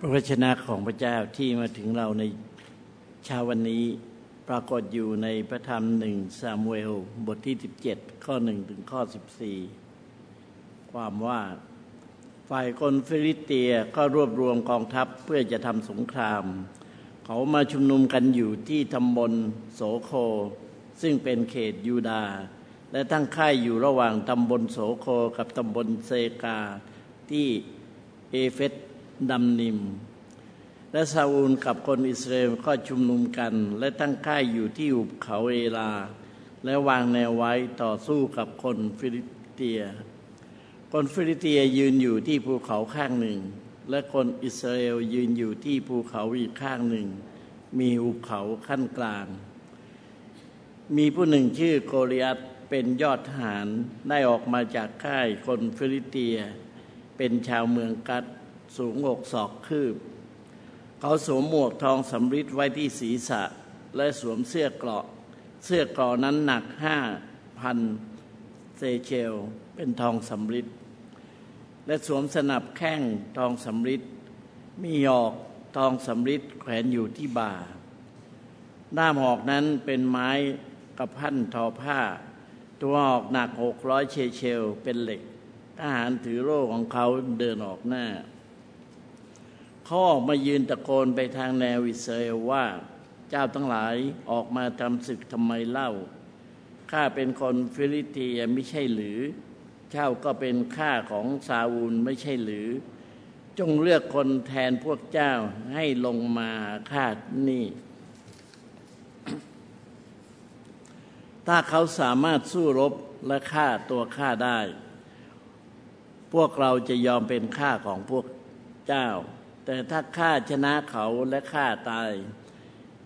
พระวจนะของพระเจ้าที่มาถึงเราในเช้าวันนี้ปรากฏอยู่ในพระธรรมหนึ่งซามูเอลบทที่ 17 ข้อหนึ่งถึงข้อ 14 ความว่าฝ่ายคนฟิลิเตียก็รวบรวมกองทัพเพื่อจะทำสงคราม เขามาชุมนุมกันอยู่ที่ตำบลโสโค ซึ่งเป็นเขตยูดา และตั้งค่ายอยู่ระหว่างตำบลโสโคกับตำบลอาเซคาห์ที่เอเฟส ดัมมิม และซาอูลกับคนอิสราเอลก็ชุมนุมกัน และตั้งค่ายอยู่ที่หุบเขาเอลา และวางแนวไว้ต่อสู้กับคนฟิลิสเตีย คนฟิลิสเตียยืนอยู่ที่ภูเขาข้างหนึ่ง และคนอิสราเอลยืนอยู่ที่ภูเขาอีกข้างหนึ่ง มีหุบเขาคั่นกลาง มีผู้หนึ่งชื่อโกริอัตเป็นยอดทหารได้ออกมาจากค่ายคนฟิลิเตีย เป็นชาวเมืองกัด สูงอกศอกคืบ เขาสวมหมวกทองสำริดไว้ที่ศีรษะ และสวมเสื้อเกราะ เสื้อเกราะนั้นหนักห้าพันเซเชล เป็นทองสำริดและสวมสนับแข้งทองสำริดมีหอกทองสำริดแขวนอยู่ที่บ่าด้าหอกนั้นเป็นไม้กระพันทอผ้า ตัวหอกหนักหกร้อยเชเชล เป็นเหล็กทหารถือโล่ของเขาเดินออกหน้า เขาอมายืนตะโกนไปทางแนวอิสราเอลว่า เจ้าทั้งหลายออกมาทำศึกทำไมเล่า ข้าเป็นคนฟิลิเตียไม่ใช่หรือ เจ้าก็เป็นข้าของซาอูลไม่ใช่หรือ จงเลือกคนแทนพวกเจ้าให้ลงมาฆ่านี่ ถ้าเขาสามารถสู้รบและฆ่าตัวฆ่าได้ พวกเราจะยอมเป็นข้าของพวกเจ้า แต่ถ้าข้าชนะเขาและข้าตาย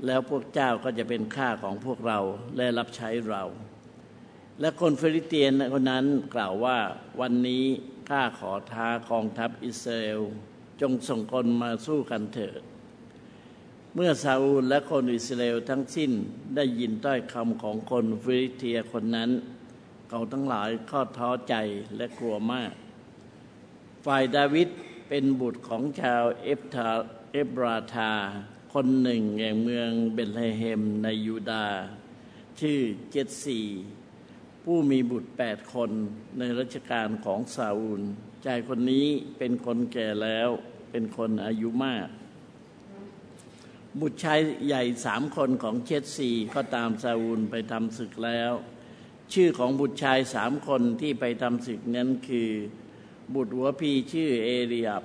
แล้วพวกเจ้าก็จะเป็นข้าของพวกเราและรับใช้เรา และคนฟิลิเตียนคนนั้นกล่าวว่าวันนี้ข้าขอท้ากองทัพอิสราเอลจงส่งคนมาสู้กันเถิด เมื่อซาอูลและคนอิสราเอลทั้งสิ้นได้ยินถ้อยคำของคนฟิลิสเตียคนนั้น เขาทั้งหลายก็ท้อใจและกลัวมาก ฝ่ายดาวิด เป็นบุตรของชาวเอฟราธาเอฟราธา คนหนึ่งแห่งเมืองเบธเลเฮมในยูดา ชื่อเจสซีผู้มีบุตรแปดคนในรัชกาลของซาอูลชายคนนี้เป็นคนแก่แล้ว เป็นคนอายุมาก บุตรชายใหญ่สามคนของเชตซีก็ตามซาอูลไปทำศึกแล้ว ชื่อของบุตรชายสามคนที่ไปทำศึกนั้นคือ บุตรหัวพีชื่อเอเรียบ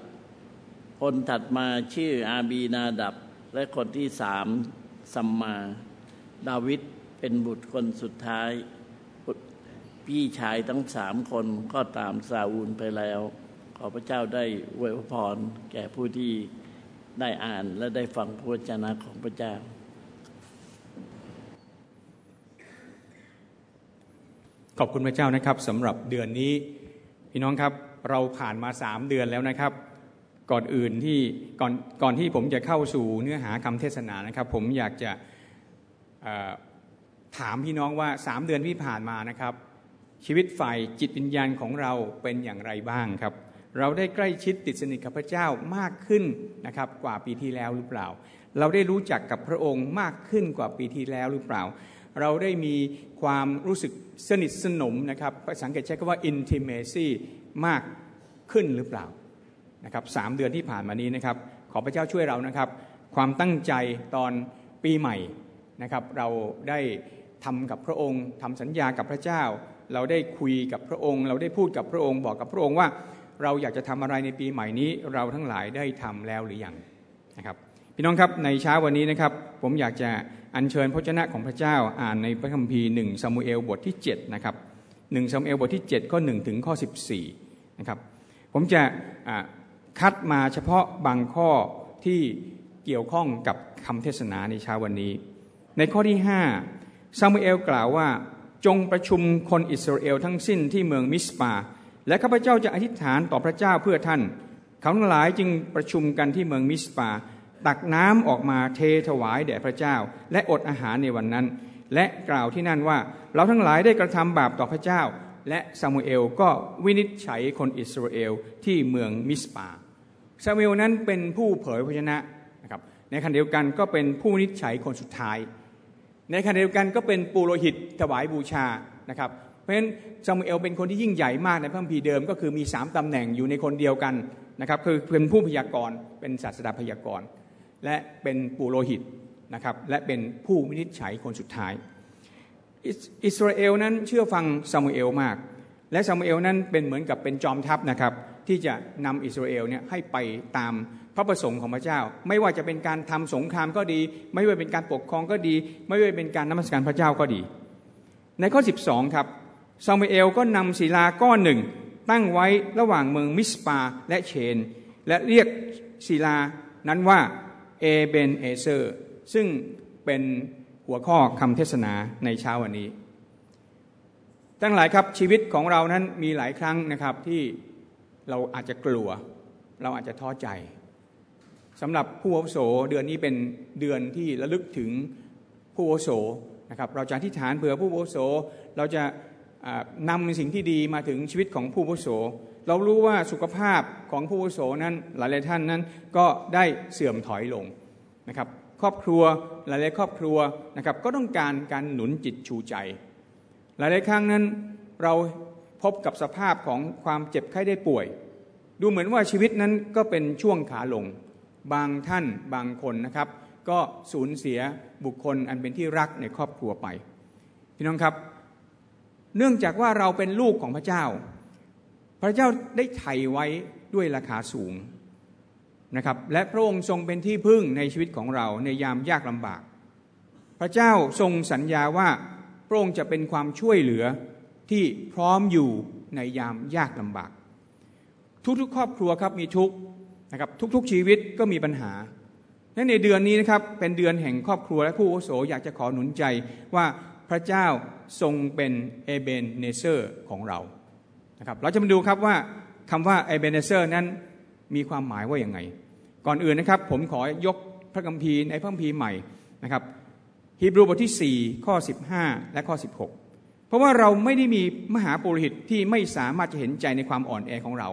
คนถัดมาชื่ออาบีนาดับ และคนที่สามสัมมา ดาวิดเป็นบุตรคนสุดท้าย พี่ชายทั้งสามคนก็ตามซาอูลไปแล้ว ขอพระเจ้าได้อวยพรแก่ผู้ที่ได้อ่านและได้ฟังพระวจนะของพระเจ้าขอบคุณพระเจ้านะครับสำหรับเดือนนี้ พี่น้องครับ เราผ่านมาสามเดือนแล้วนะครับ ก่อนอื่นที่ก่อนก่อนที่ผมจะเข้าสู่เนื้อหาคำเทศนานะครับ ผมอยากจะถามพี่น้องว่าสามเดือนที่ผ่านมานะครับ ชีวิตฝ่ายจิตวิญญาณของเราเป็นอย่างไรบ้างครับ เราได้ใกล้ชิดติดสนิทกับพระเจ้ามากขึ้นนะครับกว่าปีที่แล้วหรือเปล่า เราได้รู้จักกับพระองค์มากขึ้นกว่าปีที่แล้วหรือเปล่าเราได้มีความรู้สึกสนิทสนมนะครับภาษาอังกฤษใช้คำว่า intimacy มากขึ้นหรือเปล่านะครับสามเดือนที่ผ่านมานี้นะครับ ขอพระเจ้าช่วยเรานะครับ ความตั้งใจตอนปีใหม่นะครับ เราได้ทำกับพระองค์ทำสัญญากับพระเจ้า เราได้คุยกับพระองค์ เราได้พูดกับพระองค์ บอกกับพระองค์ว่า เราอยากจะทำอะไรในปีใหม่นี้ เราทั้งหลายได้ทำแล้วหรือยังนะครับ พี่น้องครับในเช้าวันนี้นะครับ ผมอยากจะอัญเชิญพระเจ้าของพระเจ้าอ่านในพระคัมภีร์หนึ่งซามูเอลบทที่7นะครับหนึ่งซามูเอลบทที่7ข้อ1ถึงข้อ14 นะครับผมจะคัดมาเฉพาะบางข้อที่เกี่ยวข้องกับคำเทศนาในเช้าวันนี้ ในข้อที่5ซามูเอลกล่าวว่าจงประชุมคนอิสราเอลทั้งสิ้นที่เมืองมิสปา และข้าพเจ้าจะอธิษฐานต่อพระเจ้าเพื่อท่าน เขาทั้งหลายจึงประชุมกันที่เมืองมิสปา ตักน้ำออกมาเทถวายแด่พระเจ้า และอดอาหารในวันนั้น และกล่าวที่นั่นว่าเราทั้งหลายได้กระทำบาปต่อพระเจ้า และซามูเอลก็วินิจฉัยคนอิสราเอลที่เมืองมิสปาซามูเอลนั้นเป็นผู้เผยพระวจนะนะครับในขณะเดียวกันก็เป็นผู้วินิจฉัยคนสุดท้าย ในขณะเดียวกันก็เป็นปุโรหิตถวายบูชานะครับเพราะฉะนั้นซามูเอลเป็นคนที่ยิ่งใหญ่มากในพระคัมภีร์เดิม ก็คือมีสามตำแหน่งอยู่ในคนเดียวกันนะครับคือเป็นผู้พยากรณ์เป็นศาสดาพยากรณ์ และเป็นปุโรหิตนะครับและเป็นผู้วินิจฉัยคนสุดท้าย อิสราเอลนั้นเชื่อฟังซามูเอลมาก และซามูเอลนั้นเป็นเหมือนกับเป็นจอมทัพนะครับ ที่จะนำอิสราเอลเนี่ยให้ไปตามพระประสงค์ของพระเจ้า ไม่ว่าจะเป็นการทำสงครามก็ดี ไม่ว่าเป็นการปกครองก็ดี ไม่ว่าเป็นการนมัสการพระเจ้าก็ดี ในข้อ 12 ครับซามูเอลก็นำศิลาก้อนหนึ่ง ตั้งไว้ระหว่างเมืองมิสปาและเชน และเรียกศิลานั้นว่าเอเบนเอเซอร์ซึ่งเป็น หัวข้อคำเทศนาในเช้าวันนี้ ทั้งหลายครับชีวิตของเรานั้นมีหลายครั้งนะครับที่เราอาจจะกลัว เราอาจจะท้อใจสำหรับผู้อาวุโสเดือนนี้เป็นเดือนที่ระลึกถึงผู้อาวุโสนะครับเราจะอธิษฐานเผื่อผู้อาวุโสเราจะนำสิ่งที่ดีมาถึงชีวิตของผู้อาวุโสเรารู้ว่าสุขภาพของผู้อาวุโสนั้นหลายๆท่านนั้นก็ได้เสื่อมถอยลงนะครับครอบครัว หลายๆครอบครัวนะครับก็ต้องการการหนุนจิตชูใจ หลายๆครั้งนั้นเราพบกับสภาพของความเจ็บไข้ได้ป่วย ดูเหมือนว่าชีวิตนั้นก็เป็นช่วงขาลง บางท่านบางคนนะครับ ก็สูญเสียบุคคลอันเป็นที่รักในครอบครัวไป พี่น้องครับ เนื่องจากว่าเราเป็นลูกของพระเจ้า พระเจ้าได้ไถ่ไว้ด้วยราคาสูง นะครับและพระองค์ทรงเป็นที่พึ่งในชีวิตของเราในยามยากลำบาก พระเจ้าทรงสัญญาว่าพระองค์จะเป็นความช่วยเหลือที่พร้อมอยู่ในยามยากลำบาก ทุกๆ ครอบครัวครับมีทุกนะครับทุกๆชีวิตก็มีปัญหาและในเดือนนี้นะครับเป็นเดือนแห่งครอบครัวและผู้โอโสอยากจะขอหนุนใจว่าพระเจ้าทรงเป็นเอเบนเนเซอร์ของเรานะครับเราจะมาดูครับว่าคำว่าเอเบนเนเซอร์นั้น มีความหมายว่าอย่างไง ก่อนอื่นนะครับผมขอยกพระคัมภีร์ในพระคัมภีร์ใหม่นะครับฮีบรูบทที่ 4 ข้อ 15 และข้อ 16 เพราะว่าเราไม่ได้มีมหาปุโรหิตที่ไม่สามารถจะเห็นใจในความอ่อนแอของเรา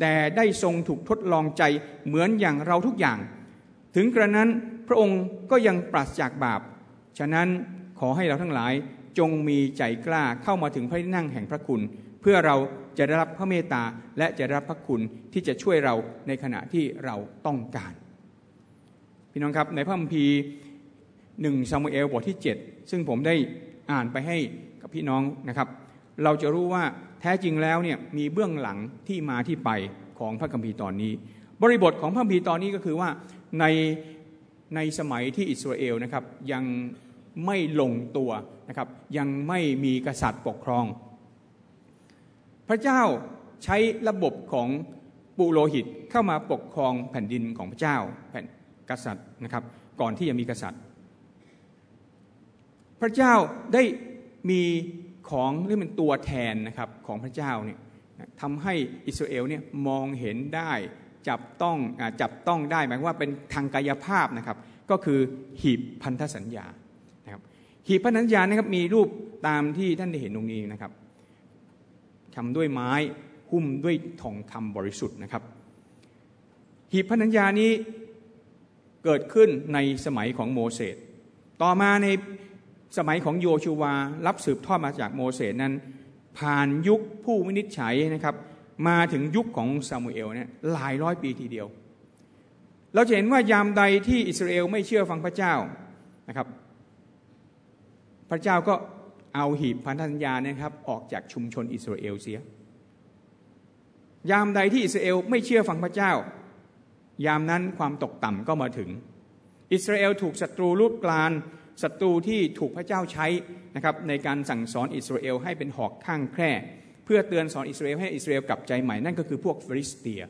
แต่ได้ทรงถูกทดลองใจเหมือนอย่างเราทุกอย่าง ถึงกระนั้นพระองค์ก็ยังปราศจากบาป ฉะนั้นขอให้เราทั้งหลายจงมีใจกล้าเข้ามาถึงพระที่นั่งแห่งพระคุณ เพื่อเรา จะได้รับพระเมตตาและจะได้รับพระคุณที่จะช่วยเราในขณะที่เราต้องการ พี่น้องครับในพระคัมภีร์หนึ่งซามูเอลบทที่ 7 ซึ่งผมได้อ่านไปให้กับพี่น้องนะครับ เราจะรู้ว่าแท้จริงแล้วเนี่ยมีเบื้องหลังที่มาที่ไปของพระคัมภีร์ตอนนี้ บริบทของพระคัมภีร์ตอนนี้ก็คือว่าในในสมัยที่อิสราเอลนะครับยังไม่ลงตัวนะครับยังไม่มีกษัตริย์ปกครอง พระเจ้าใช้ระบบของปุโรหิตเข้ามาปกครองแผ่นดินของพระเจ้าแผ่นกษัตริย์นะครับ ก่อนที่จะมีกษัตริย์ พระเจ้าได้มีของที่เป็นตัวแทนนะครับของพระเจ้าเนี่ยทำให้อิสราเอลเนี่ยมองเห็นได้จับต้องจับต้องได้หมายว่าเป็นทางกายภาพนะครับ ก็คือหีบพันธสัญญานะครับหีบพันธสัญญานะครับมีรูปตามที่ท่านได้เห็นตรงนี้นะครับ ทำด้วยไม้หุ้มด้วยทองคำบริสุทธิ์นะครับ หีบพันธัญญานี้เกิดขึ้นในสมัยของโมเสสต่อมาในสมัยของโยชูวารับสืบทอดมาจากโมเสสนั้น ผ่านยุคผู้วินิจฉัยนะครับ มาถึงยุคของซามูเอลเนี่ยหลายร้อยปีทีเดียว เราจะเห็นว่ายามใดที่อิสราเอลไม่เชื่อฟังพระเจ้านะครับ พระเจ้าก็ เอาหีบพันธสัญญานะครับ ออกจากชุมชนอิสราเอลเสีย ยามใดที่อิสราเอลไม่เชื่อฟังพระเจ้า ยามนั้นความตกต่ำก็มาถึง อิสราเอลถูกศัตรูรุกรานศัตรูที่ถูกพระเจ้าใช้นะครับในการสั่งสอนอิสราเอลให้เป็นหอกข้างแคร่เพื่อเตือนสอนอิสราเอลให้อิสราเอลกลับใจใหม่นั่นก็คือพวกฟิลิสเตีย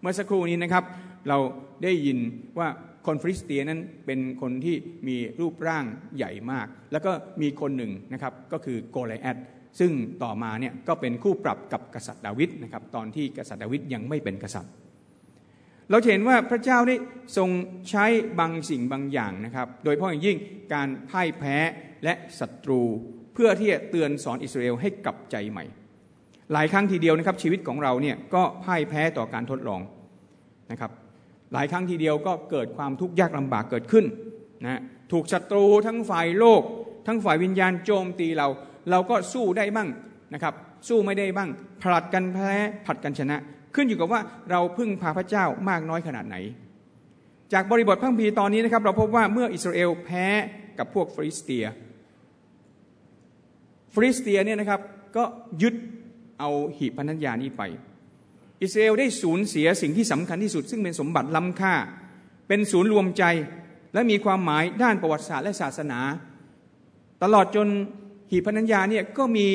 เมื่อสักครู่นี้นะครับ เราได้ยินว่า คนฟิลิสเตียนั้นเป็นคนที่มีรูปร่างใหญ่มาก แล้วก็มีคนหนึ่งนะครับก็คือโกลิอัทซึ่งต่อมาเนี่ยก็เป็นคู่ปรับกับกษัตริย์ดาวิดนะครับตอนที่กษัตริย์ดาวิดยังไม่เป็นกษัตริย์ เราเห็นว่าพระเจ้าได้ทรงใช้บางสิ่งบางอย่างนะครับ โดยเฉพาะอย่างยิ่งการพ่ายแพ้และศัตรูเพื่อที่จะเตือนสอนอิสราเอลให้กลับใจใหม่ หลายครั้งทีเดียวนะครับชีวิตของเราเนี่ยก็พ่ายแพ้ต่อการทดลองนะครับ หลายครั้งทีเดียวก็เกิดความทุกข์ยากลำบากเกิดขึ้นนะถูกศัตรูทั้งฝ่ายโลก ทั้งฝ่ายวิญญาณโจมตีเรา เราก็สู้ได้บ้างนะครับ สู้ไม่ได้บ้างผลัดกันแพ้ผลัดกันชนะ ขึ้นอยู่กับว่าเราพึ่งพาพระเจ้ามากน้อยขนาดไหน จากบริบทพังพีตอนนี้นะครับ เราพบว่าเมื่ออิสราเอลแพ้กับพวกฟริสเตียฟริสเตียเนี่ยนะครับก็ยึดเอาหีบพันธญานี้ไป อิสราเอลได้สูญเสียสิ่งที่สำคัญที่สุด ซึ่งเป็นสมบัติล้ำค่า เป็นศูนย์รวมใจและมีความหมายด้านประวัติศาสตร์และศาสนา ตลอดจนหีบพันธญญาเนี่ยก็มี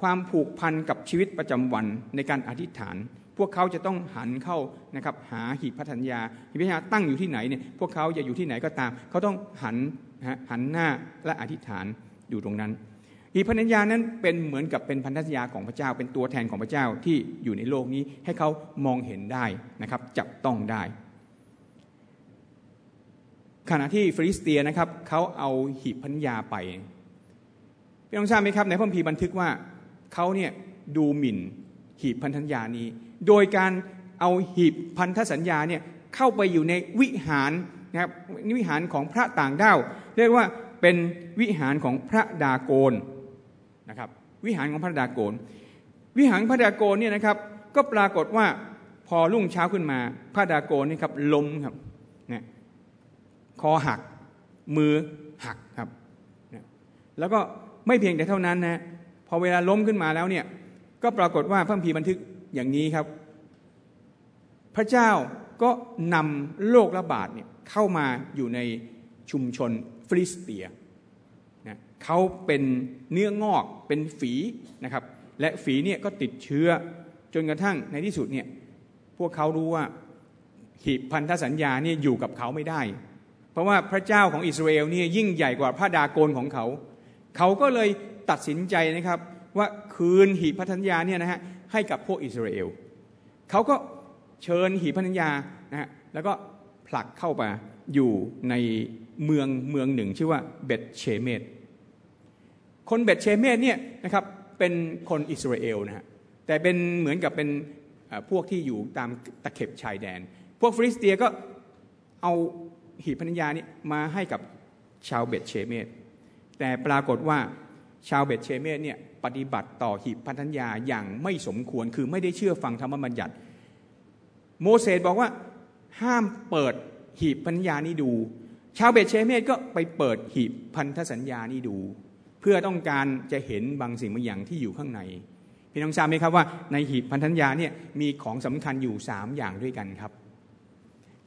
ความผูกพันกับชีวิตประจำวันในการอธิษฐาน พวกเขาจะต้องหันเข้านะครับหาหีบพันธญาหีบพันธญาตั้งอยู่ที่ไหนเนี่ยพวกเขาจะอยู่ที่ไหนก็ตาม เขาต้องหันหันหน้าและอธิษฐานอยู่ตรงนั้น อีพันธัญญานั้นเป็นเหมือนกับเป็นพันธสัญญาของพระเจ้า เป็นตัวแทนของพระเจ้าที่อยู่ในโลกนี้ให้เขามองเห็นได้นะครับจับต้องได้ ขณะที่ฟิลิสเตียนะครับเขาเอาหีบพันธสัญญาไปพี่น้องทราบไหมครับในพระคัมภีร์บันทึกว่าเขาเนี่ยดูหมิ่นหีบพันธสัญญานี้ โดยการเอาหีบพันธสัญญาเนี่ยเข้าไปอยู่ในวิหารนะครับวิหารของพระต่างด้าวเรียกว่าเป็นวิหารของพระดาโกน นะครับวิหารของพระดาโกน วิหารพระดาโกนเนี่ยนะครับก็ปรากฏว่าพอรุ่งเช้าขึ้นมาพระดาโกนนี่ครับล้มครับนะคอหักมือหักครับนะแล้วก็ไม่เพียงแต่เท่านั้นนะพอเวลาล้มขึ้นมาแล้วเนี่ยก็ปรากฏว่าพระพีบันทึกอย่างนี้ครับ พระเจ้าก็นำโรคระบาดเนี่ยเข้ามาอยู่ในชุมชนฟริสเตีย นะเขาเป็นเนื้องอกเป็นฝีนะครับ และฝีเนี่ยก็ติดเชื้อจนกระทั่งในที่สุดเนี่ยพวกเขารู้ว่าหีบพันธสัญญาเนี่ยอยู่กับเขาไม่ได้ เพราะว่าพระเจ้าของอิสราเอลเนี่ยยิ่งใหญ่กว่าพระดาโกนของเขา เขาก็เลยตัดสินใจนะครับว่าคืนหีบพันธสัญญาเนี่ยนะฮะให้กับพวกอิสราเอลเขาก็เชิญหีบพันธสัญญานะฮะแล้วก็ผลักเข้าไปอยู่ใน เมืองเมืองหนึ่งชื่อว่าเบตเชเมตคนเบตเชเมตเนี่ยนะครับเป็นคนอิสราเอลนะฮะแต่เป็นเหมือนกับเป็นพวกที่อยู่ตามตะเข็บชายแดน พวกฟริสเตียก็เอาหีบพันยานี้มาให้กับชาวเบตเชเมตแต่ปรากฏว่าชาวเบตเชเมตเนี่ยปฏิบัติต่อหีบพันธญาอย่างไม่สมควรคือไม่ได้เชื่อฟังธรรมบัญญัติ โมเสสบอกว่าห้ามเปิดหีบพันธญานี้ดู ชาวเบตเชเมตก็ไปเปิดหีบพันธสัญญานี้ดู เพื่อต้องการจะเห็นบางสิ่งบางอย่างที่อยู่ข้างในพี่น้องทราบไหมครับว่าในหีบพันธสัญญาเนี่ยมีของสำคัญอยู่สามอย่างด้วยกันครับ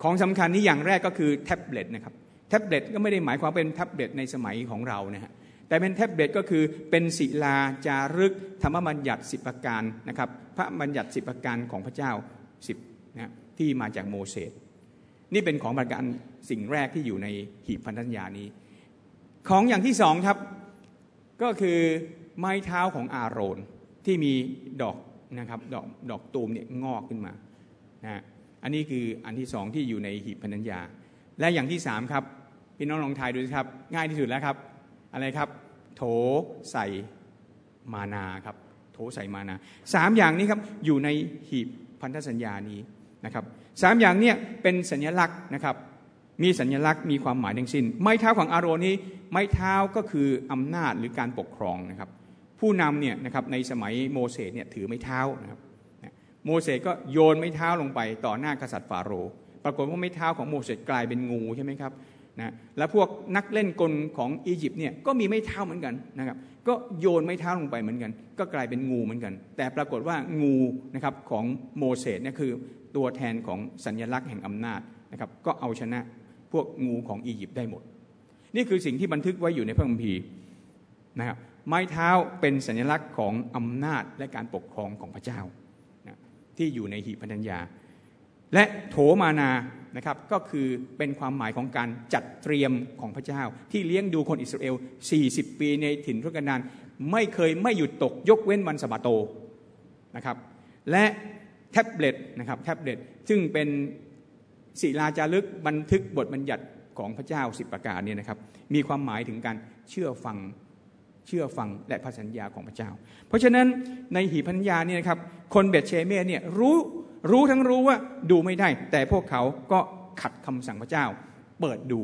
ของสำคัญนี้อย่างแรกก็คือแท็บเล็ตนะครับแท็บเล็ตก็ไม่ได้หมายความเป็นแท็บเล็ตในสมัยของเรานะฮะแต่เป็นแท็บเล็ตก็คือเป็นศิลาจารึกธรรมบัญญัติสิบประการนะครับ พระบัญญัติสิบประการของพระเจ้าสิบนะที่มาจากโมเสส นี่เป็นของประการสิ่งแรกที่อยู่ในหีบพันธัญญานี้ ของอย่างที่สองครับก็คือไม้เท้าของอาโรนที่มีดอกนะครับดอกดอกตูมเนี่ยงอกขึ้นมานะอันนี้คืออันที่สองที่อยู่ในหีบพันธัญญา และอย่างที่สามครับพี่น้องลองทายดูสิครับ ง่ายที่สุดแล้วครับ อะไรครับ โถใส่มานาครับ โถใส่มานาสามอย่างนี้ครับอยู่ในหีบพันธสัญญานี้นะครับ สามอย่างเนี่ยเป็นสัญลักษณ์นะครับมีสัญลักษณ์มีความหมายทั้งสิ้น ไม้เท้าของอาโรนี้ไม้เท้าก็คืออำนาจหรือการปกครองนะครับ ผู้นำเนี่ยนะครับในสมัยโมเสสเนี่ยถือไม้เท้านะครับโมเสสก็โยนไม้เท้าลงไปต่อหน้ากษัตริย์ฟาโรห์ปรากฏว่าไม้เท้าของโมเสสกลายเป็นงูใช่ไหมครับ นะแล้วพวกนักเล่นกลของอียิปต์เนี่ยก็มีไม้เท้าเหมือนกันนะครับก็โยนไม้เท้าลงไปเหมือนกัน ก็กลายเป็นงูเหมือนกัน แต่ปรากฏว่างูนะครับของโมเสสเนี่ยคือตัวแทนของสัญลักษณ์แห่งอำนาจนะครับก็เอาชนะพวกงูของอียิปต์ได้หมด นี่คือสิ่งที่บันทึกไว้อยู่ในพระคัมภีร์นะครับไม้เท้าเป็นสัญลักษณ์ของอำนาจและการปกครองของพระเจ้านะที่อยู่ในหีบพันธัญญา และโถมานานะครับก็คือเป็นความหมายของการจัดเตรียมของพระเจ้า ที่เลี้ยงดูคนอิสราเอล 40 ปีในถิ่นทุกันดารไม่เคยไม่หยุดตกยกเว้นวันสะบาโตนะครับและแท็บเล็ตนะครับแท็บเล็ตซึ่งเป็นศิลาจารึกบันทึกบทบัญญัติของพระเจ้าสิบประการเนี่ยนะครับมีความหมายถึงการเชื่อฟัง เชื่อฟังและพระสัญญาของพระเจ้า เพราะฉะนั้นในหีพัญญาเนี่ยนะครับคนเบตเชเมเนี่ยรู้รู้ทั้งรู้ว่าดูไม่ได้ แต่พวกเขาก็ขัดคำสั่งพระเจ้า เปิดดู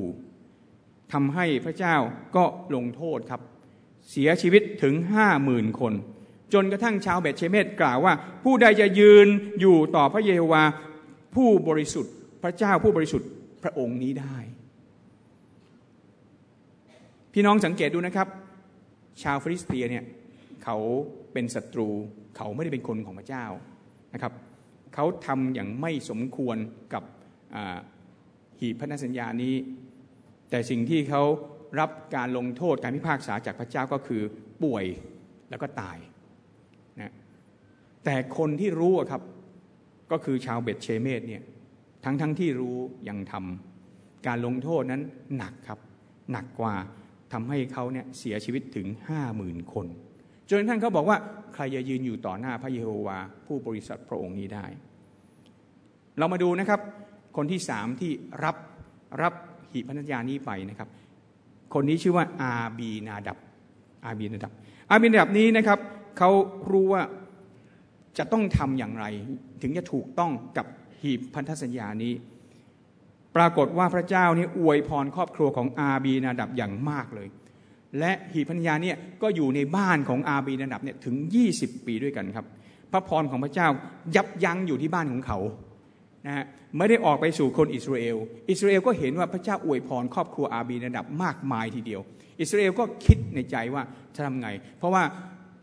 ทำให้พระเจ้าก็ลงโทษครับ เสียชีวิตถึงห้าหมื่นคน จนกระทั่งชาวเบตเชเมตกล่าวว่า ผู้ใดจะยืนอยู่ต่อพระเยโฮวาผู้บริสุทธิ์พระเจ้าผู้บริสุทธิ์พระองค์นี้ได้ พี่น้องสังเกตดูนะครับ ชาวฟิลิสเตียเนี่ยเขาเป็นศัตรู เขาไม่ได้เป็นคนของพระเจ้านะครับเขาทำอย่างไม่สมควรกับหีบพันธสัญญานี้ แต่สิ่งที่เขารับการลงโทษการพิพากษาจากพระเจ้าก็คือป่วยแล้วก็ตายนะแต่คนที่รู้ครับก็คือชาวเบธเชเมชเนี่ยทั้งทั้งที่รู้ยังทำการลงโทษนั้นหนักครับ หนักกว่า ทำให้เขาเนี่ยเสียชีวิตถึงห้าหมื่นคนจนท่านเขาบอกว่าใครจะยืนอยู่ต่อหน้าพระเยโฮวาผู้บริสุทธิ์พระองค์นี้ได้ เรามาดูนะครับ คนที่สามที่รับรับหีบพันธญานี้ไปนะครับ คนนี้ชื่อว่าอาบีนาดับอาบีนาดับ อาบีนาดับนี้นะครับเขารู้ว่าจะต้องทำอย่างไร ถึงจะถูกต้องกับหีบพันธสัญญานี้ ปรากฏว่าพระเจ้านี่อวยพรครอบครัวของอาบีนาดับอย่างมากเลย และหีพันธญาเนี่ยก็อยู่ในบ้านของอาบีนาดับเนี่ยถึง 20 ปีด้วยกันครับ พระพรของพระเจ้ายับยั้งอยู่ที่บ้านของเขานะฮะไม่ได้ออกไปสู่คนอิสราเอล อิสราเอลก็เห็นว่าพระเจ้าอวยพรครอบครัวอาบีนาดับมากมายทีเดียว อิสราเอลก็คิดในใจว่าจะทำไง เพราะว่า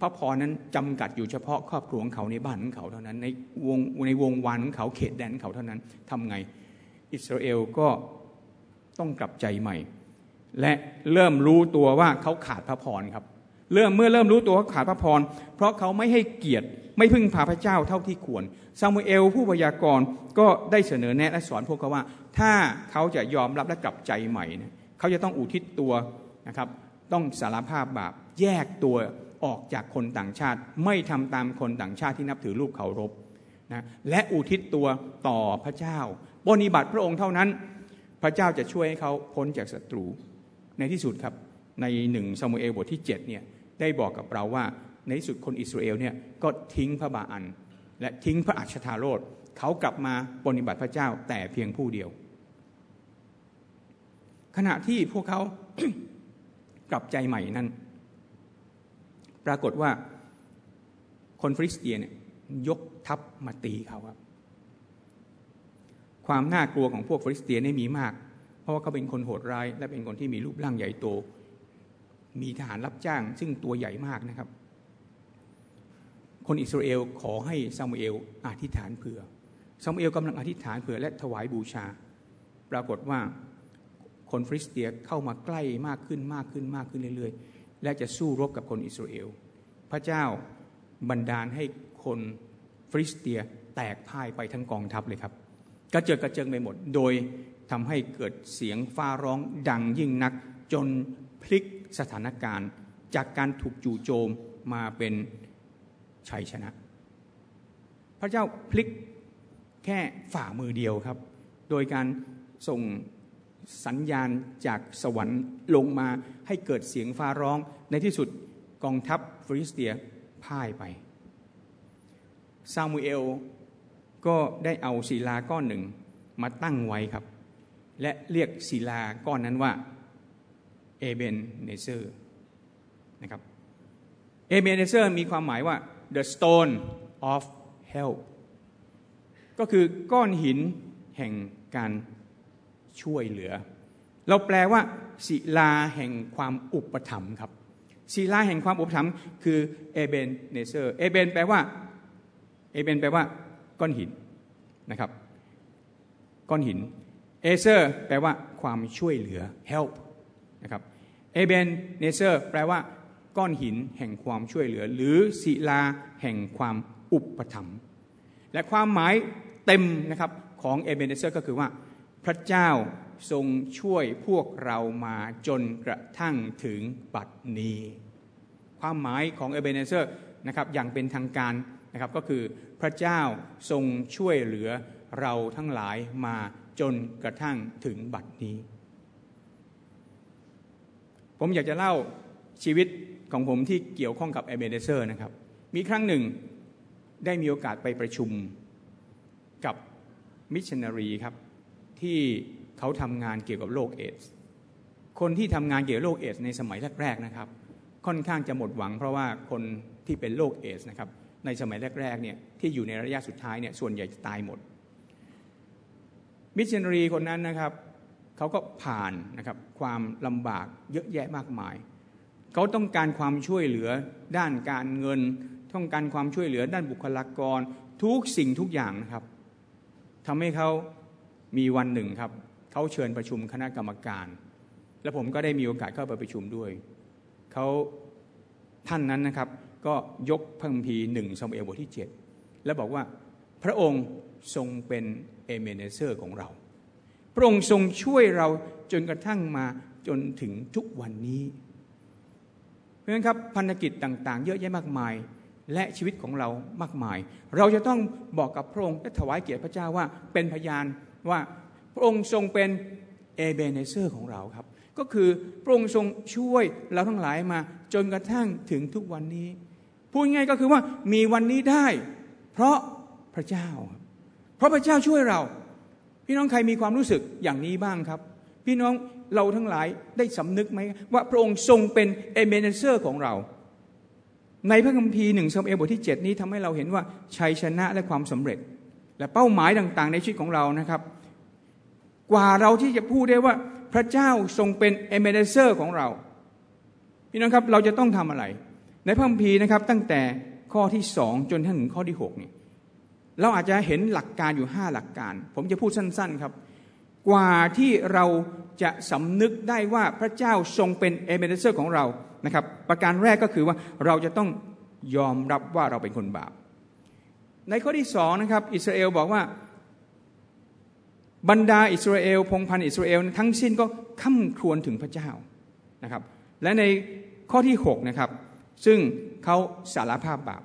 พระพรนั้นจำกัดอยู่เฉพาะครอบครัวของเขาในบ้านของเขาเท่านั้นในวงในวงวานของเขาเขตแดนของเขาเท่านั้นทำไง อิสราเอลก็ต้องกลับใจใหม่ และเริ่มรู้ตัวว่าเขาขาดพระพรครับ เริ่มเมื่อเริ่มรู้ตัวว่าขาดพระพร เพราะเขาไม่ให้เกียรติไม่พึ่งพาพระเจ้าเท่าที่ควรซามูเอลผู้พยากรณ์ก็ได้เสนอแนะและสอนพวกเขาว่า ถ้าเขาจะยอมรับและกลับใจใหม่นะเขาจะต้องอุทิศตัวนะครับต้องสารภาพบาปแยกตัวออกจากคนต่างชาติ ไม่ทำตามคนต่างชาติที่นับถือรูปเคารพ นะและอุทิศตัวต่อพระเจ้าปฏิบัติพระองค์เท่านั้น พระเจ้าจะช่วยให้เขาพ้นจากศัตรูในที่สุดครับในหนึ่งซามูเอลบทที่7เนี่ยได้บอกกับเราว่าในที่สุดคนอิสราเอลเนี่ยก็ทิ้งพระบาอัน และทิ้งพระอัชทาโรธเขากลับมาปฏิบัติพระเจ้าแต่เพียงผู้เดียว ขณะที่พวกเขากลับใจใหม่นั้น ปรากฏว่าคนฟริสเตียนยก ทัพมาตีเขาครับ ความน่ากลัวของพวกฟริสเตียนนี่มีมาก เพราะว่าเขาเป็นคนโหดร้าย และเป็นคนที่มีรูปร่างใหญ่โต มีทหารรับจ้าง ซึ่งตัวใหญ่มากนะครับ คนอิสราเอลขอให้ซามูเอลอธิษฐานเผื่อซามูเอลกำลังอธิษฐานเผื่อและถวายบูชา ปรากฏว่าคนฟริสเตียเข้ามาใกล้มากขึ้นมากขึ้นมากขึ้นเรื่อยๆ และจะสู้รบกับคนอิสราเอล พระเจ้าบันดาลให้คน ฟริสเตียแตกพ่ายไปทั้งกองทัพเลยครับ กระเจิดกระเจิงไปหมด โดยทำให้เกิดเสียงฟ้าร้องดังยิ่งนัก จนพลิกสถานการณ์ จากการถูกจู่โจมมาเป็นชัยชนะ พระเจ้าพลิกแค่ฝ่ามือเดียวครับ โดยการส่งสัญญาณจากสวรรค์ลงมาให้เกิดเสียงฟ้าร้อง ในที่สุดกองทัพฟริสเตียพ่ายไป ซามูเอลก็ได้เอาศิลาก้อนหนึ่งมาตั้งไว้ครับ และเรียกศิลาก้อนนั้นว่าเอเบนเนเซอร์นะครับเอเบนเนเซอร์มีความหมายว่า the stone of help ก็คือก้อนหินแห่งการช่วยเหลือ เราแปลว่า ศิลาแห่งความอุปถัมภ์ครับศิลาแห่งความอุปถัมภ์คือเอเบนเนเซอร์เอเบนแปลว่า เอเบนแปลว่าก้อนหินนะครับ ก้อนหินเอเซอร์แปลว่าความช่วยเหลือ help นะครับเอเบนเนเซอร์แปลว่า ก้อนหินแห่งความช่วยเหลือ หรือศิลาแห่งความอุปถัมภ์และความหมายเต็มนะครับของเอเบนเนเซอร์ก็คือว่า พระเจ้าทรงช่วยพวกเรามาจนกระทั่งถึงบัดนี้ ความหมายของเอเบนเนเซอร์นะครับอย่างเป็นทางการ นะครับก็คือพระเจ้าทรงช่วยเหลือเราทั้งหลายมาจนกระทั่งถึงบัดนี้ ผมอยากจะเล่าชีวิตของผมที่เกี่ยวข้องกับเอเบนเนเซอร์นะครับ มีครั้งหนึ่งได้มีโอกาสไปประชุมกับมิชชันนารีครับ ที่เขาทำงานเกี่ยวกับโรคเอดส์คนที่ทำงานเกี่ยวกับโรคเอดส์ในสมัยแรกๆนะครับ ค่อนข้างจะหมดหวังเพราะว่าคนที่เป็นโรคเอดส์นะครับ ในสมัยแรกๆเนี่ยที่อยู่ในระยะสุดท้ายเนี่ยส่วนใหญ่จะตายหมด มิชชันนารีคนนั้นนะครับเขาก็ผ่านนะครับความลำบากเยอะแยะมากมาย เขาต้องการความช่วยเหลือด้านการเงิน ต้องการความช่วยเหลือด้านบุคลากร ทุกสิ่งทุกอย่างนะครับทำให้เขามีวันหนึ่งครับเขาเชิญประชุมคณะกรรมการ และผมก็ได้มีโอกาสเข้าไปประชุมด้วยเขาท่านนั้นนะครับ ก็ยกพระคัมภีร์หนึ่งซามูเอลบทที่ 7 และบอกว่าพระองค์ทรงเป็นเอเบนเนเซอร์ของเรา พระองค์ทรงช่วยเราจนกระทั่งมาจนถึงทุกวันนี้ เพราะฉะนั้นครับพันธกิจต่างๆ เยอะแยะมากมายและชีวิตของเรามากมาย เราจะต้องบอกกับพระองค์และถวายเกียรติพระเจ้าว่าเป็นพยานว่าพระองค์ทรงเป็นเอเบเนเซอร์ของเราครับ ก็คือพระองค์ทรงช่วยเราทั้งหลายมาจนกระทั่งถึงทุกวันนี้ พูดง่ายก็คือว่ามีวันนี้ได้ เพราะพระเจ้า เพราะพระเจ้าช่วยเรา พี่น้องใครมีความรู้สึกอย่างนี้บ้างครับ พี่น้องเราทั้งหลายได้สำนึกไหมว่าพระองค์ทรงเป็นเอเบเนเซอร์ของเรา ในพระคัมภีร์หนึ่งซามูเอลบทที่ 7 นี้ทำให้เราเห็นว่าชัยชนะและความสำเร็จ และเป้าหมายต่างๆ ในชีวิตของเรานะครับ กว่าเราที่จะพูดได้ว่าพระเจ้าทรงเป็นเอเบเนเซอร์ของเรา พี่น้องครับเราจะต้องทำอะไร ในพระคัมภีร์นะครับตั้งแต่ข้อที่สองจนถึงข้อที่6เนี่ยเราอาจจะเห็นหลักการอยู่5หลักการ ผมจะพูดสั้น ๆครับ กว่าที่เราจะสำนึกได้ว่าพระเจ้าทรงเป็นเอเบเนเซอร์ของเรานะครับ ประการแรกก็คือว่าเราจะต้องยอมรับว่าเราเป็นคนบาป ในข้อที่สองนะครับ อิสราเอลบอกว่าบรรดาอิสราเอลพงพันอิสราเอลทั้งสิ้นก็ข้าครวญถึงพระเจ้านะครับ และในข้อที่6นะครับ ซึ่งเขาสารภาพบาป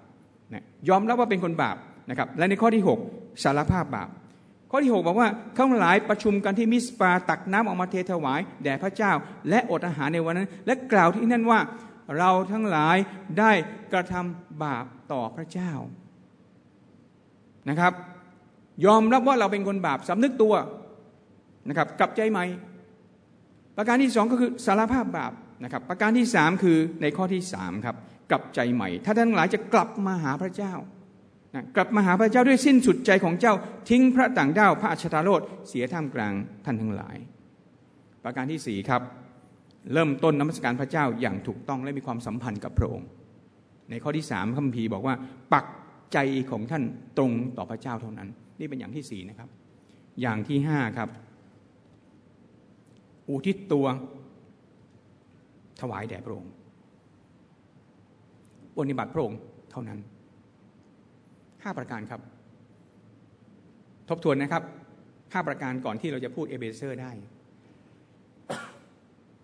นะยอมรับว่าเป็นคนบาปนะครับและในข้อที่ 6 สารภาพบาป ข้อที่ 6 บอกว่าเขาหลายประชุมกันที่มิสปาตักน้ำออกมาเทถวายแด่พระเจ้า และอดอาหารในวันนั้น และกล่าวที่นั่นว่าเราทั้งหลายได้กระทำบาปต่อพระเจ้านะครับ ยอมรับว่าเราเป็นคนบาปสำนึกตัวนะครับกลับใจใหม่ประการที่สองก็คือสารภาพบาป นะครับประการที่สามคือในข้อที่สามครับกลับใจใหม่ ถ้าท่านหลายจะกลับมาหาพระเจ้นะกลับมาหาพระเจ้าด้วยสิ้นสุดใจของเจ้าทิ้งพระต่างด้าวพระอัชตาโรดเสียท่ามกลางท่านทั้งหลาย ประการที่สี่ครับเริ่มต้นนมัสการพระเจ้าอย่างถูกต้องและมีความสัมพันธ์กับพระองค์ ในข้อที่สามคัมภีร์บอกว่า ปักใจของท่านตรงต่อพระเจ้าเท่านั้น นี่เป็นอย่างที่สี่นะครับ อย่างที่ห้าครับ อุทิศตัว ถวายแด่พระองค์ปฏิบัติพระองค์เท่านั้นห้าประการครับ ทบทวนนะครับห้าประการก่อนที่เราจะพูดเอเบเซอร์ได้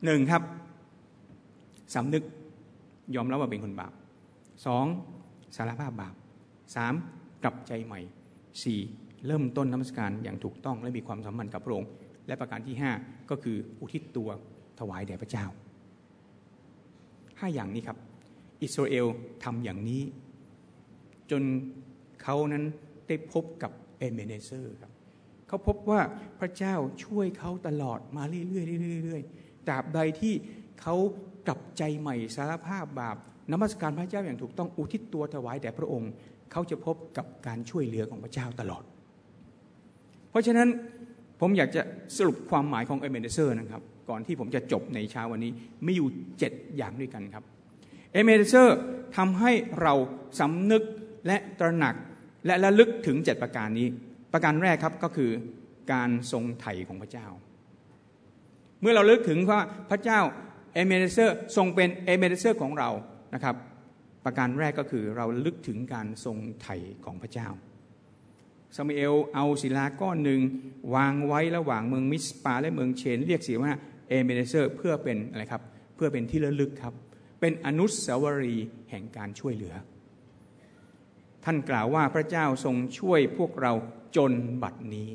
หนึ่งครับสำนึกยอมรับว่าเป็นคนบาปสองสารภาพบาปสามกลับใจใหม่สี่เริ่มต้นนมัสการอย่างถูกต้องและมีความสัมพันธ์กับพระองค์และประการที่ห้าก็คืออุทิศตัวถวายแด่พระเจ้า ห้าอย่างนี้ครับ อิสราเอลทำอย่างนี้ จนเขานั้นได้พบกับเอเบเนเซอร์ครับเขาพบว่าพระเจ้าช่วยเขาตลอดมาเรื่อยๆเรื่อยๆตราบใดที่เขากลับใจใหม่สารภาพบาปนมัสการพระเจ้าอย่างถูกต้องอุทิศตัวถวายแด่พระองค์ เขาจะพบกับการช่วยเหลือของพระเจ้าตลอด เพราะฉะนั้นผมอยากจะสรุปความหมายของเอเบเนเซอร์นะครับ ก่อนที่ผมจะจบในเช้าวันนี้มีอยู่เจ็ดอย่างด้วยกันครับเอเบเนเซอร์ทำให้เราสำนึกและตระหนักและระลึกถึงเจ็ดประการนี้ ประการแรกครับก็คือการทรงไถ่ของพระเจ้า เมื่อเราระลึกถึงว่าพระเจ้าเอเบเนเซอร์ทรงเป็นเอเบเนเซอร์ของเรานะครับ ประการแรกก็คือเราระลึกถึงการทรงไถ่ของพระเจ้าซามูเอลเอาศิลาก้อนหนึ่งวางไว้ระหว่างเมืองมิสปาและเมืองเชน เรียกเสียว่า เอเบเนเซอร์เพื่อเป็นอะไรครับเพื่อเป็นที่ระลึกครับ เป็นอนุสาวรีย์แห่งการช่วยเหลือ ท่านกล่าวว่าพระเจ้าทรงช่วยพวกเราจนบัดนี้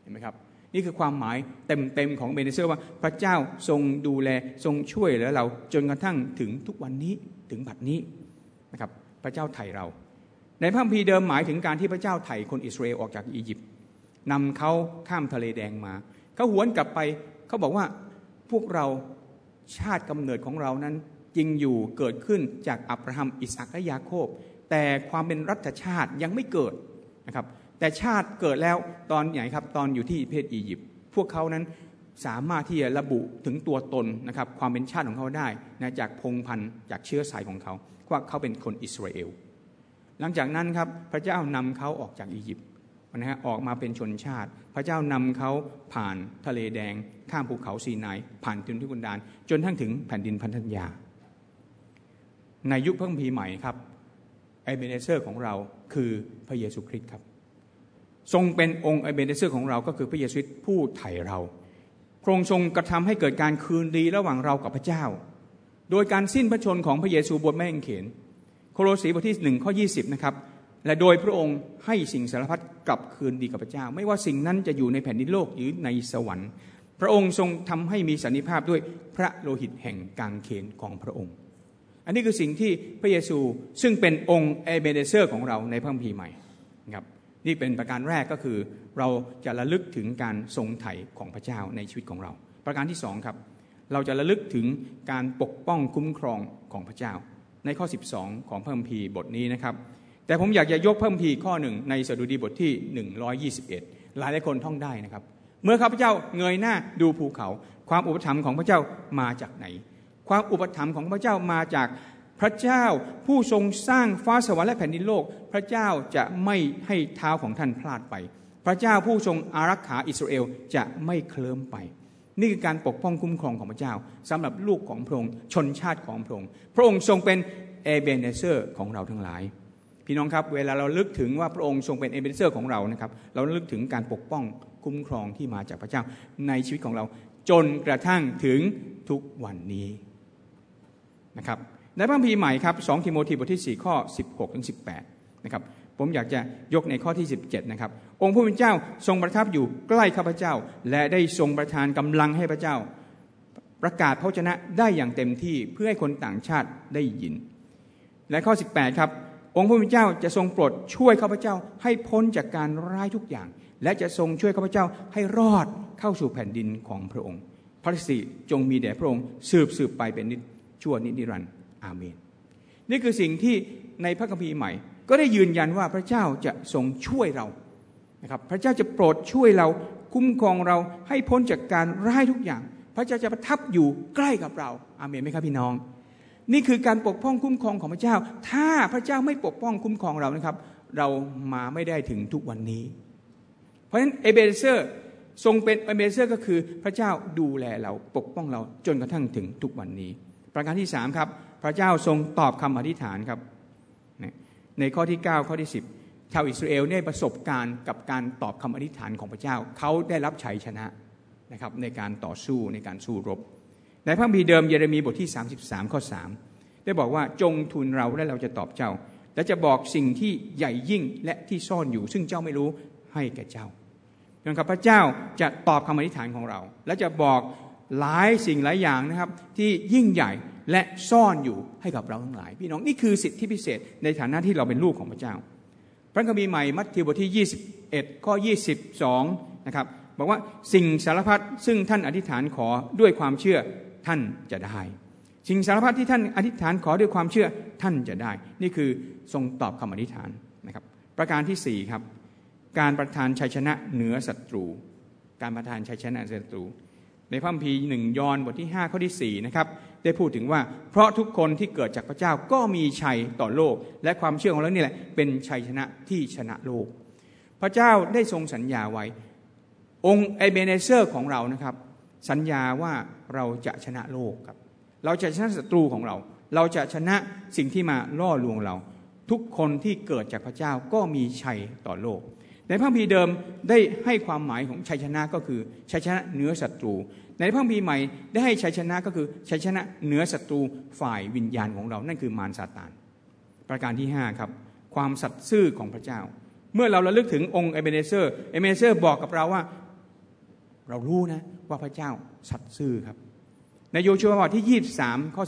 เห็นไหมครับนี่คือความหมายเต็มๆของเอเบเนเซอร์ว่าพระเจ้าทรงดูแลทรงช่วยเหลือเราจนกระทั่งถึงทุกวันนี้ถึงบัดนี้นะครับพระเจ้าไถ่เรา ในพระคัมภีร์เดิมหมายถึงการที่พระเจ้าไถ่คนอิสราเอลออกจากอียิปต์นำเขาข้ามทะเลแดงมา เขาหวนกลับไปเขาบอกว่า พวกเราชาติกำเนิดของเรานั้นจริงอยู่เกิดขึ้นจากอับราฮัมอิสอัคและยาโคบ แต่ความเป็นรัฐชาติยังไม่เกิดนะครับแต่ชาติเกิดแล้วตอนไหนครับตอนอยู่ที่ประเทศอียิปต์พวกเขานั้นสามารถที่จะระบุถึงตัวตนนะครับความเป็นชาติของเขาได้นะจากพงศ์พันธุ์จากเชื้อสายของเขาว่าเขาเป็นคนอิสราเอล หลังจากนั้นครับพระเจ้านำเขาออกจากอียิปต์ นะฮะออกมาเป็นชนชาติ พระเจ้านำเขาผ่านทะเลแดง ข้ามภูเขาซีนายผ่านถิ่นทุรกันดารจนกระทั่งถึงแผ่นดินพันธสัญญา ในยุคพระคัมภีร์ใหม่ครับเอเบเนเซอร์ของเราคือพระเยซูคริสต์ครับ ทรงเป็นองค์เอเบเนเซอร์ของเราก็คือพระเยซูคริสต์ผู้ไถ่เราพระองค์ทรงกระทำให้เกิดการคืนดีระหว่างเรากับพระเจ้า โดยการสิ้นพระชนม์ของพระเยซูบนแม่งเขนโคโลสีบทที่หนึ่งข้อ20นะครับ และโดยพระองค์ให้สิ่งสารพัดกลับคืนดีกับพระเจ้า ไม่ว่าสิ่งนั้นจะอยู่ในแผ่นดินโลกหรือในสวรรค์ พระองค์ทรงทำให้มีสันติภาพด้วยพระโลหิตแห่งกางเขนของพระองค์ อันนี้คือสิ่งที่พระเยซูซึ่งเป็นองค์เอเบเนเซอร์ของเราในพระคัมภีร์ใหม่ครับนี่เป็นประการแรกก็คือ เราจะระลึกถึงการทรงไถ่ของพระเจ้าในชีวิตของเรา ประการที่สองครับ เราจะระลึกถึงการปกป้องคุ้มครองของพระเจ้า ในข้อ 12 ของพระคัมภีร์บทนี้นะครับ แต่ผมอยากจะยกเพิ่มพีข้อหนึ่งในสดุดีบทที่ 121 หลายหลายคนท่องได้นะครับ เมื่อข้าพเจ้าเงยหน้าดูภูเขา ความอุปถัมภ์ของพระเจ้ามาจากไหน ความอุปถัมภ์ของพระเจ้ามาจากพระเจ้าผู้ทรงสร้างฟ้าสวรรค์และแผ่นดินโลก พระเจ้าจะไม่ให้เท้าของท่านพลาดไป พระเจ้าผู้ทรงอารักขาอิสราเอลจะไม่เคลิ้มไป นี่คือการปกป้องคุ้มครองของพระเจ้าสำหรับลูกของพระองค์ชนชาติของพระองค์พระองค์ทรงเป็นเอเบเนเซอร์ของเราทั้งหลาย พี่น้องครับเวลาเราระลึกถึงว่าพระองค์ทรงเป็นเอเบเนเซอร์ของเรานะครับเราระลึกถึงการปกป้องคุ้มครองที่มาจากพระเจ้าในชีวิตของเรา จนกระทั่งถึงทุกวันนี้นะครับในพระคัมภีร์ใหม่ครับสองทิโมธีบทที่ 4 ข้อ 16ถึง18นะครับผมอยากจะยกในข้อที่ 17นะครับองค์ผู้เป็นเจ้าทรงประทับอยู่ใกล้ข้าพเจ้า และได้ทรงประทานกำลังให้พระเจ้า ประกาศพระชนะได้อย่างเต็มที่เพื่อให้คนต่างชาติได้ยิน และข้อ 18ครับ องค์พระผู้เป็นเจ้าจะทรงโปรดช่วยข้าพเจ้าให้พ้นจากการร้ายทุกอย่าง และจะทรงช่วยข้าพเจ้าให้รอดเข้าสู่แผ่นดินของพระองค์ พระสิจงมีแด่พระองค์สืบสืบไปเป็นนิจชั่วนิจนิรันดร์อาเมน นี่คือสิ่งที่ในพระคัมภีร์ใหม่ ก็ได้ยืนยันว่าพระเจ้าจะทรงช่วยเรานะครับพระเจ้าจะโปรดช่วยเราคุ้มครองเราให้พ้นจากการร้ายทุกอย่าง พระเจ้าจะประทับอยู่ใกล้กับเราอาเมนไหมครับพี่น้อง นี่คือการปกป้องคุ้มครองของพระเจ้า ถ้าพระเจ้าไม่ปกป้องคุ้มครองเรานะครับ เรามาไม่ได้ถึงทุกวันนี้ เพราะฉะนั้นเอเบเนเซอร์ทรงเป็นเอเบเนเซอร์ก็คือพระเจ้าดูแลเราปกป้องเราจนกระทั่งถึงทุกวันนี้ ประการที่สามครับ พระเจ้าทรงตอบคำอธิษฐานครับ ในข้อที่ 9 ข้อที่ 10 ชาวอิสราเอลได้ประสบการณ์กับการตอบคำอธิษฐานของพระเจ้า เขาได้รับชัยชนะนะครับในการต่อสู้ในการสู้รบ ในพระคัมภีร์เดิมเยเรมีย์บทที่ 33 ข้อ 3 ได้บอกว่าจงทูลเราและเราจะตอบเจ้า และจะบอกสิ่งที่ใหญ่ยิ่งและที่ซ่อนอยู่ ซึ่งเจ้าไม่รู้ให้แก่เจ้านะครับพระเจ้าจะตอบคำอธิษฐานของเรา และจะบอกหลายสิ่งหลายอย่างนะครับ ที่ยิ่งใหญ่และซ่อนอยู่ให้กับเราทั้งหลาย พี่น้องนี่คือสิทธิพิเศษในฐานะที่เราเป็นลูกของพระเจ้า พระคัมภีร์ใหม่มัทธิวบทที่ 21 ข้อ 22 นะครับบอกว่าสิ่งสารพัดซึ่งท่านอธิษฐานขอด้วยความเชื่อ ท่านจะได้ สิ่งสารพัดที่ท่านอธิษฐานขอด้วยความเชื่อท่านจะได้ นี่คือทรงตอบคำอธิษฐานนะครับ ประการที่สี่ครับ การประทานชัยชนะเหนือศัตรู การประทานชัยชนะศัตรู ในพระคัมภีร์หนึ่งยอห์นบทที่5ข้อที่4นะครับได้พูดถึงว่า เพราะทุกคนที่เกิดจากพระเจ้าก็มีชัยต่อโลก และความเชื่อของเรานี่แหละ เป็นชัยชนะที่ชนะโลก พระเจ้าได้ทรงสัญญาไว้ องค์เอเบเนเซอร์ของเรานะครับ สัญญาว่าเราจะชนะโลกครับ เราจะชนะศัตรูของเรา เราจะชนะสิ่งที่มาล่อลวงเรา ทุกคนที่เกิดจากพระเจ้าก็มีชัยต่อโลก ในพระพีเดิมได้ให้ความหมายของชัยชนะก็คือชัยชนะเหนือศัตรู ในพระพีใหม่ได้ให้ชัยชนะก็คือชัยชนะเหนือศัตรูฝ่ายวิญญาณของเรา นั่นคือมารซาตาน ประการที่5ครับความสัตย์ซื่อของพระเจ้า เมื่อเราระลึกถึงองค์เอเบเนเซอร์เอเบเนเซอร์บอกกับเราว่า เรารู้นะว่าพระเจ้าสัตย์ซื่อครับ ในโยชัวบทที่ 23 ข้อ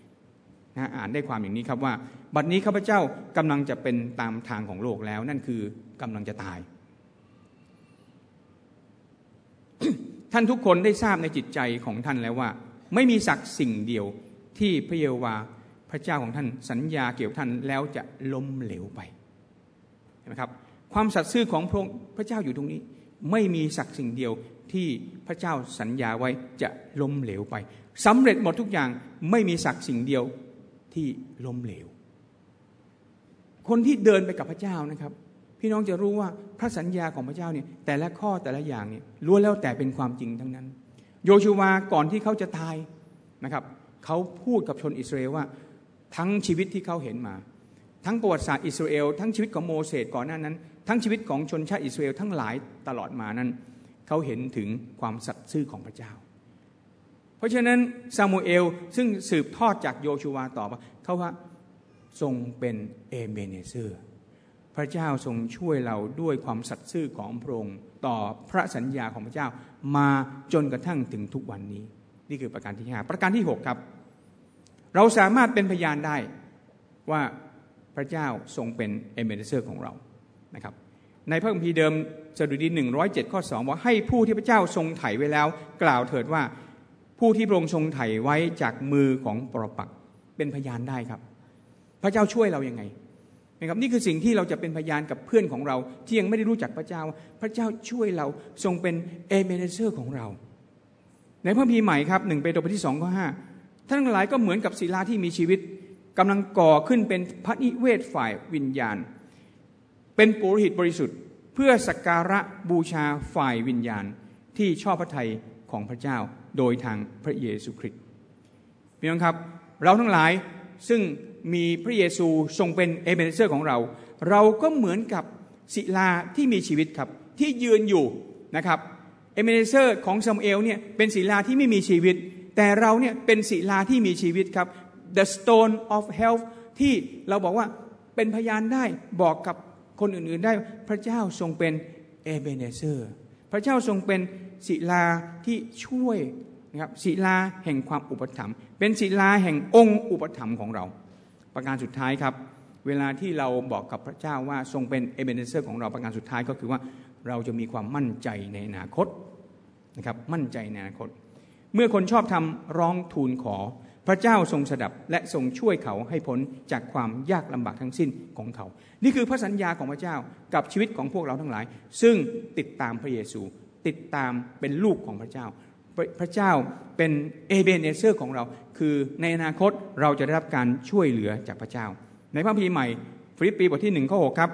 14นะอ่านได้ความอย่างนี้ครับว่า บัดนี้ข้าพเจ้ากำลังจะเป็นตามทางของโลกแล้ว นั่นคือกำลังจะตาย ท่านทุกคนได้ทราบในจิตใจของท่านแล้วว่า ไม่มีสักสิ่งเดียวที่พระเยโฮวาพระเจ้าของท่านสัญญาเกี่ยวท่านแล้วจะล้มเหลวไปเห็นไหมครับความสัตย์ซื่อของพระพระเจ้าอยู่ตรงนี้ ไม่มีสักสิ่งเดียวที่พระเจ้าสัญญาไว้จะล้มเหลวไปสำเร็จหมดทุกอย่างไม่มีสักสิ่งเดียวที่ล้มเหลว คนที่เดินไปกับพระเจ้านะครับ พี่น้องจะรู้ว่าพระสัญญาของพระเจ้าเนี่ยแต่ละข้อแต่ละอย่างเนี่ยล้วนแล้วแต่เป็นความจริงทั้งนั้น โยชูวาก่อนที่เขาจะตายนะครับเขาพูดกับชนอิสราเอลว่าทั้งชีวิตที่เขาเห็นมา ทั้งประวัติศาสตร์อิสราเอลทั้งชีวิตของโมเสสก่อนหน้านั้น ทั้งชีวิตของชนชาติอิสราเอลทั้งหลายตลอดมานั้น เขาเห็นถึงความสัตย์ซื่อของพระเจ้า เพราะฉะนั้นซามูเอลซึ่งสืบทอดจากโยชูวาต่อเขาว่าทรงเป็นเอเบเนเซอร์พระเจ้าทรงช่วยเราด้วยความสัตย์ซื่อของพระองค์ต่อพระสัญญาของพระเจ้ามาจนกระทั่งถึงทุกวันนี้ นี่คือประการที่ห้าประการที่หกครับ เราสามารถเป็นพยานได้ว่าพระเจ้าทรงเป็นเอเมเนเซอร์ของเรา นะครับในพระคัมภีร์เดิมสดุดีหนึ่งร้อยเจ็ดข้อสองว่าให้ผู้ที่พระเจ้าทรงไถ่ไว้แล้ว กล่าวเถิดว่าผู้ที่พระองค์ทรงไถ่ไว้จากมือของปรปักเป็นพยานได้ครับ พระเจ้าช่วยเรายัางไงนะครับนี่คือสิ่งที่เราจะเป็นพยานกับเพื่อนของเรา ที่ยังไม่ได้รู้จักพระเจ้า พระเจ้าช่วยเราทรงเป็นเอเมเนเซอร์ของเรา ในพระคัมภีร์ใหม่ครับหนึ่งเปโตรบทที่สองข้อห้าท่านทั้งหลายก็เหมือนกับศิลาที่มีชีวิตกำลังก่อขึ้นเป็นพระนิเวศฝ่ายวิญญาณ เป็นปุโรหิตบริสุทธิ์ เพื่อสักการะบูชาฝ่ายวิญญาณที่ชอบพระทัยของพระเจ้าโดยทางพระเยซูคริสต์พี่น้องครับ เราทั้งหลายซึ่งมีพระเยซูทรงเป็นเอเบเนเซอร์ของเรา เราก็เหมือนกับศิลาที่มีชีวิตครับที่ยืนอยู่นะครับเอเบเนเซอร์ของซามูเอลเนี่ยเป็นศิลาที่ไม่มีชีวิต แต่เราเนี่ยเป็นศิลาที่มีชีวิตครับ the stone of help ที่เราบอกว่าเป็นพยานได้บอกกับ คนอื่นๆได้พระเจ้าทรงเป็นเอเบเนเซอร์ พระเจ้าทรงเป็นศิลาที่ช่วยนะครับศิลาแห่งความอุปถัมภ์เป็นศิลาแห่งองค์อุปถัมภ์ของเรา ประการสุดท้ายครับเวลาที่เราบอกกับพระเจ้าว่าทรงเป็นเอเบเนเซอร์ของเราประการสุดท้ายก็คือว่าเราจะมีความมั่นใจในอนาคตนะครับมั่นใจในอนาคต เมื่อคนชอบทำร้องทูลขอ พระเจ้าทรงสดับและทรงช่วยเขาให้พ้นจากความยากลำบากทั้งสิ้นของเขา นี่คือพระสัญญาของพระเจ้ากับชีวิตของพวกเราทั้งหลาย ซึ่งติดตามพระเยซู ติดตามเป็นลูกของพระเจ้า พระเจ้าเป็นเอเบเนเซอร์ของเรา คือในอนาคตเราจะได้รับการช่วยเหลือจากพระเจ้า ในพระคัมภีร์ใหม่ฟิลิปปีบทที่หนึ่งข้อหกครับ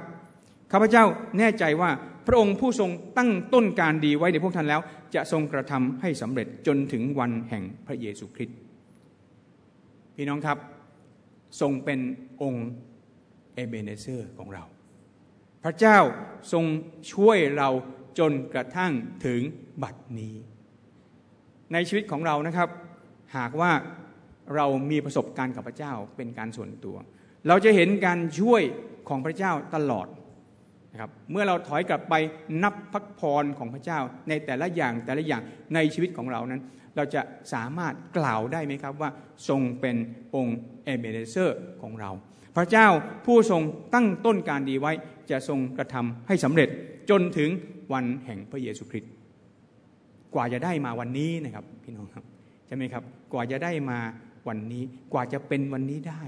ข้าพเจ้าแน่ใจว่าพระองค์ผู้ทรงตั้งต้นการดีไว้ในพวกท่านแล้ว จะทรงกระทำให้สำเร็จจนถึงวันแห่งพระเยซูคริสต์ พี่น้องครับทรงเป็นองค์เอเบเนเซอร์ของเรา พระเจ้าทรงช่วยเราจนกระทั่งถึงบัดนี้ ในชีวิตของเรานะครับ หากว่าเรามีประสบการณ์กับพระเจ้าเป็นการส่วนตัว เราจะเห็นการช่วยของพระเจ้าตลอดนะครับเมื่อเราถอยกลับไปนับพักพรของพระเจ้าในแต่ละอย่างแต่ละอย่างในชีวิตของเรานั้น เราจะสามารถกล่าวได้ไหมครับว่าทรงเป็นองค์เอเบเนเซอร์ของเรา พระเจ้าผู้ทรงตั้งต้นการดีไว้จะทรงกระทำให้สำเร็จจนถึงวันแห่งพระเยซูคริสต์กว่าจะได้มาวันนี้นะครับพี่น้องครับใช่ไหมครับ กว่าจะได้มาวันนี้กว่าจะเป็นวันนี้ได้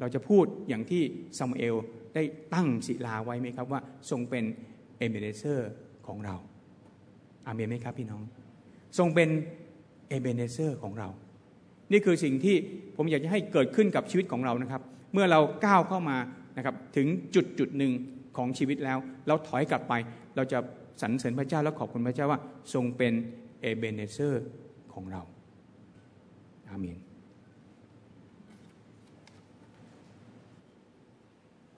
เราจะพูดอย่างที่ซามูเอลได้ตั้งศิลาไว้ไหมครับว่าทรงเป็นเอเบเนเซอร์ของเรา อาเมนไหมครับพี่น้อง ทรงเป็นเอเบเนเซอร์ของเรา นี่คือสิ่งที่ผมอยากจะให้เกิดขึ้นกับชีวิตของเรานะครับ เมื่อเราก้าวเข้ามานะครับถึงจุดจุดหนึ่งของชีวิตแล้ว เราถอยกลับไป เราจะสรรเสริญพระเจ้าและขอบคุณพระเจ้าว่า ทรงเป็นเอเบเนเซอร์ของเรา อาเมน